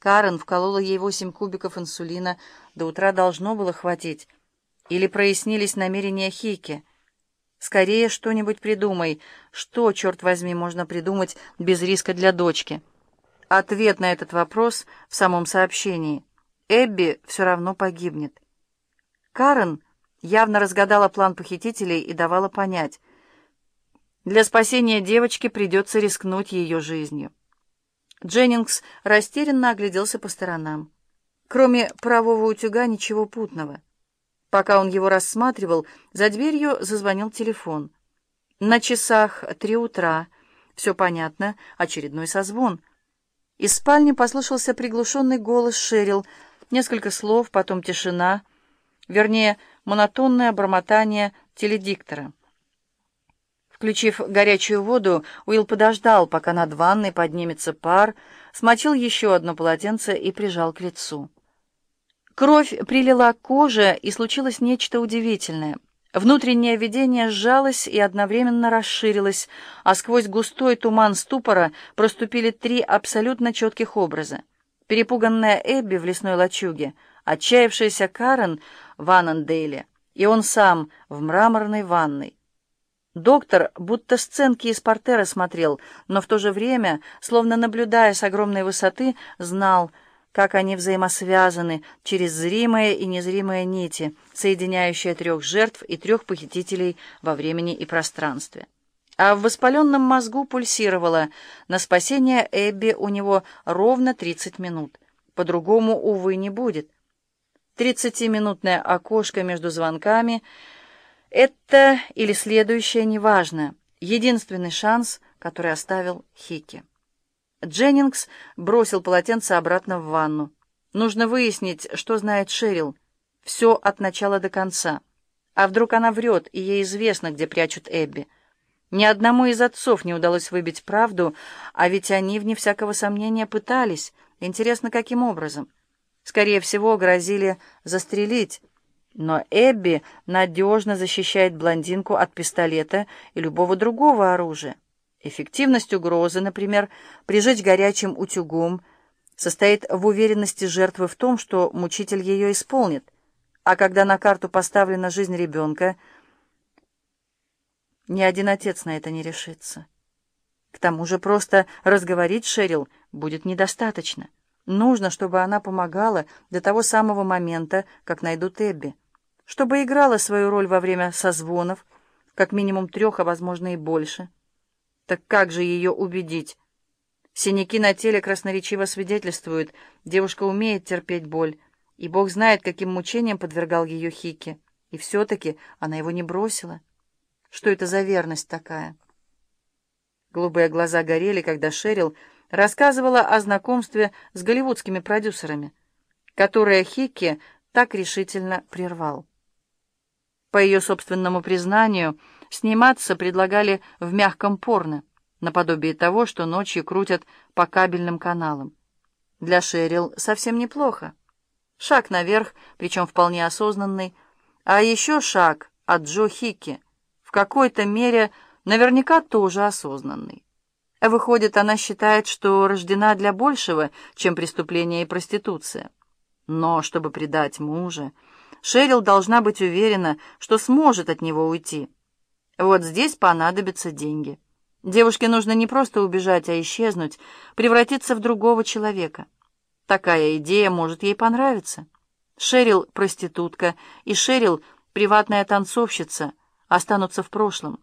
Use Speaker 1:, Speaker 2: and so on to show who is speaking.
Speaker 1: Карен вколола ей восемь кубиков инсулина, до утра должно было хватить. Или прояснились намерения Хики. Скорее что-нибудь придумай. Что, черт возьми, можно придумать без риска для дочки? Ответ на этот вопрос в самом сообщении. Эбби все равно погибнет. Карен явно разгадала план похитителей и давала понять. Для спасения девочки придется рискнуть ее жизнью. Дженнингс растерянно огляделся по сторонам. Кроме правого утюга ничего путного. Пока он его рассматривал, за дверью зазвонил телефон. На часах три утра. Все понятно, очередной созвон. Из спальни послышался приглушенный голос Шерил. Несколько слов, потом тишина. Вернее, монотонное бормотание теледиктора. Включив горячую воду, Уилл подождал, пока над ванной поднимется пар, смочил еще одно полотенце и прижал к лицу. Кровь прилила к коже, и случилось нечто удивительное. Внутреннее видение сжалось и одновременно расширилось, а сквозь густой туман ступора проступили три абсолютно четких образа. Перепуганная Эбби в лесной лачуге, отчаявшаяся Карен в Аннендейле и он сам в мраморной ванной. Доктор будто сценки из портера смотрел, но в то же время, словно наблюдая с огромной высоты, знал, как они взаимосвязаны через зримые и незримые нити, соединяющие трех жертв и трех похитителей во времени и пространстве. А в воспаленном мозгу пульсировало «На спасение Эбби у него ровно 30 минут. По-другому, увы, не будет». Тридцатиминутное окошко между звонками — это или следующее неважно. Единственный шанс, который оставил Хики. Дженнингс бросил полотенце обратно в ванну. Нужно выяснить, что знает Шерил. Все от начала до конца. А вдруг она врет, и ей известно, где прячут Эбби. Ни одному из отцов не удалось выбить правду, а ведь они, вне всякого сомнения, пытались. Интересно, каким образом? Скорее всего, грозили застрелить. Но Эбби надежно защищает блондинку от пистолета и любого другого оружия. Эффективность угрозы, например, прижечь горячим утюгом, состоит в уверенности жертвы в том, что мучитель ее исполнит. А когда на карту поставлена жизнь ребенка, ни один отец на это не решится. К тому же просто разговорить Шерил будет недостаточно. Нужно, чтобы она помогала до того самого момента, как найдут Эбби чтобы играла свою роль во время созвонов, как минимум трех, а возможно и больше. Так как же ее убедить? Синяки на теле красноречиво свидетельствуют, девушка умеет терпеть боль, и Бог знает, каким мучением подвергал ее Хики. И все-таки она его не бросила. Что это за верность такая? Голубые глаза горели, когда Шерил рассказывала о знакомстве с голливудскими продюсерами, которые Хикки так решительно прервал. По ее собственному признанию, сниматься предлагали в мягком порно, наподобие того, что ночью крутят по кабельным каналам. Для Шерил совсем неплохо. Шаг наверх, причем вполне осознанный, а еще шаг от Джо Хикки, в какой-то мере наверняка тоже осознанный. Выходит, она считает, что рождена для большего, чем преступление и проституция. Но чтобы предать мужа... Шерил должна быть уверена, что сможет от него уйти. Вот здесь понадобятся деньги. Девушке нужно не просто убежать, а исчезнуть, превратиться в другого человека. Такая идея может ей понравиться. Шерил — проститутка, и Шерил — приватная танцовщица, останутся в прошлом.